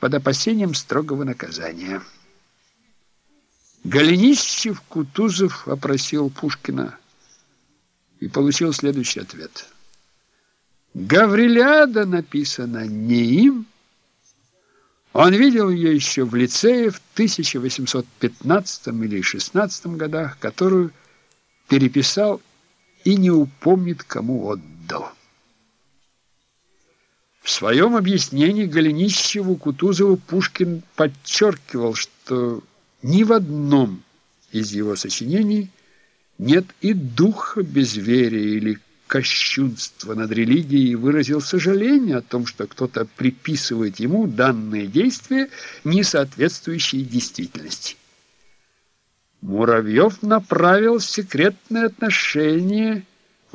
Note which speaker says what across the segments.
Speaker 1: под опасением строгого наказания. Голенищев Кутузов опросил Пушкина и получил следующий ответ. Гаврилиада написана не им. Он видел ее еще в лицее в 1815 или 16 годах, которую переписал и не упомнит, кому отдал. В своем объяснении Голенищеву Кутузову Пушкин подчеркивал, что ни в одном из его сочинений нет и духа безверия или кощунства над религией и выразил сожаление о том, что кто-то приписывает ему данные действия, не соответствующие действительности. Муравьев направил секретное отношение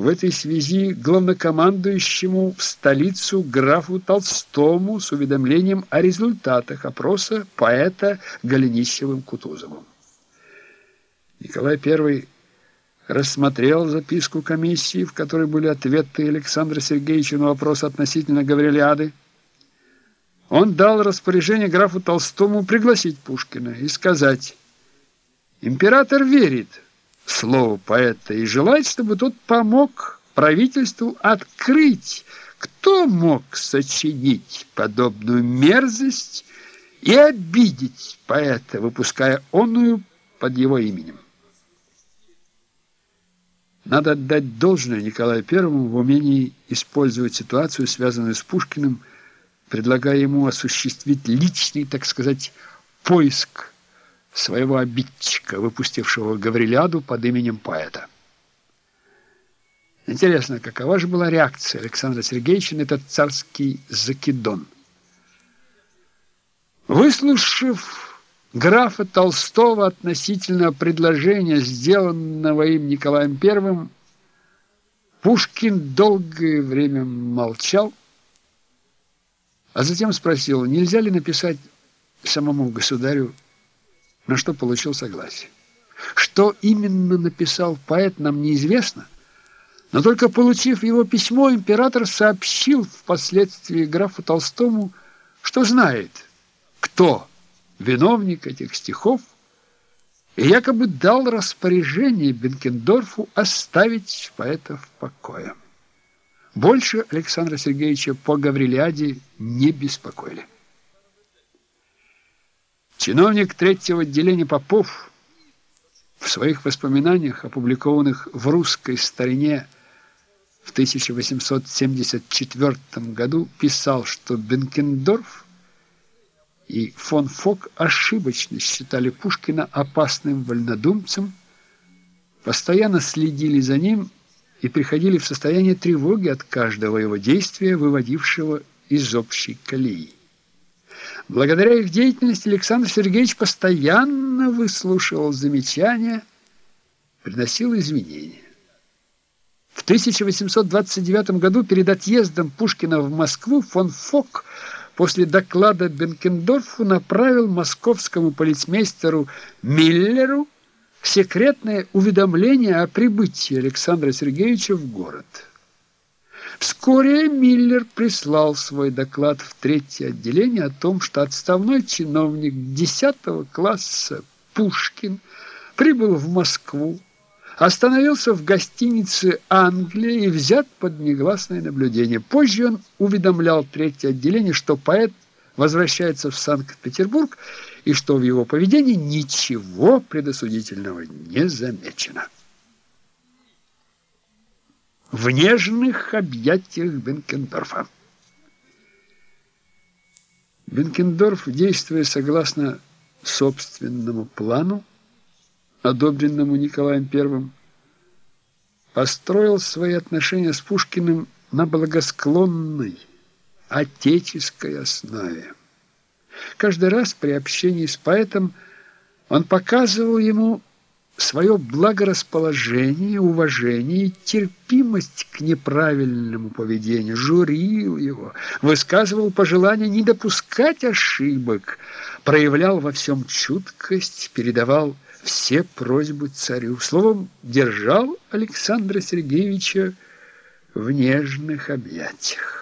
Speaker 1: в этой связи главнокомандующему в столицу графу Толстому с уведомлением о результатах опроса поэта Голенищевым-Кутузовым. Николай I рассмотрел записку комиссии, в которой были ответы Александра Сергеевича на вопрос относительно Гаврилиады. Он дал распоряжение графу Толстому пригласить Пушкина и сказать «Император верит» слово поэта и желает, чтобы тот помог правительству открыть, кто мог сочинить подобную мерзость и обидеть поэта, выпуская онную под его именем. Надо отдать должное Николаю Первому в умении использовать ситуацию, связанную с Пушкиным, предлагая ему осуществить личный, так сказать, поиск своего обидчика, выпустившего Гаврилиаду под именем поэта. Интересно, какова же была реакция Александра Сергеевича на этот царский закидон? Выслушав графа Толстого относительно предложения, сделанного им Николаем I, Пушкин долгое время молчал, а затем спросил, нельзя ли написать самому государю на что получил согласие. Что именно написал поэт, нам неизвестно, но только получив его письмо, император сообщил впоследствии графу Толстому, что знает, кто виновник этих стихов, и якобы дал распоряжение Бенкендорфу оставить поэта в покое. Больше Александра Сергеевича по Гаврилиаде не беспокоили. Чиновник третьего отделения Попов в своих воспоминаниях, опубликованных в русской старине в 1874 году, писал, что Бенкендорф и фон Фок ошибочно считали Пушкина опасным вольнодумцем, постоянно следили за ним и приходили в состояние тревоги от каждого его действия, выводившего из общей колеи. Благодаря их деятельности Александр Сергеевич постоянно выслушивал замечания, приносил извинения. В 1829 году перед отъездом Пушкина в Москву фон Фок после доклада Бенкендорфу направил московскому полицмейстеру Миллеру секретное уведомление о прибытии Александра Сергеевича в город. Вскоре Миллер прислал свой доклад в третье отделение о том, что отставной чиновник 10 класса Пушкин прибыл в Москву, остановился в гостинице «Англия» и взят под негласное наблюдение. Позже он уведомлял третье отделение, что поэт возвращается в Санкт-Петербург и что в его поведении ничего предосудительного не замечено в нежных объятиях Бенкендорфа. Бенкендорф, действуя согласно собственному плану, одобренному Николаем I, построил свои отношения с Пушкиным на благосклонной отеческой основе. Каждый раз при общении с поэтом он показывал ему свое благорасположение, уважение и терпимость к неправильному поведению, журил его, высказывал пожелание не допускать ошибок, проявлял во всем чуткость, передавал все просьбы царю. Словом, держал Александра Сергеевича в нежных объятиях.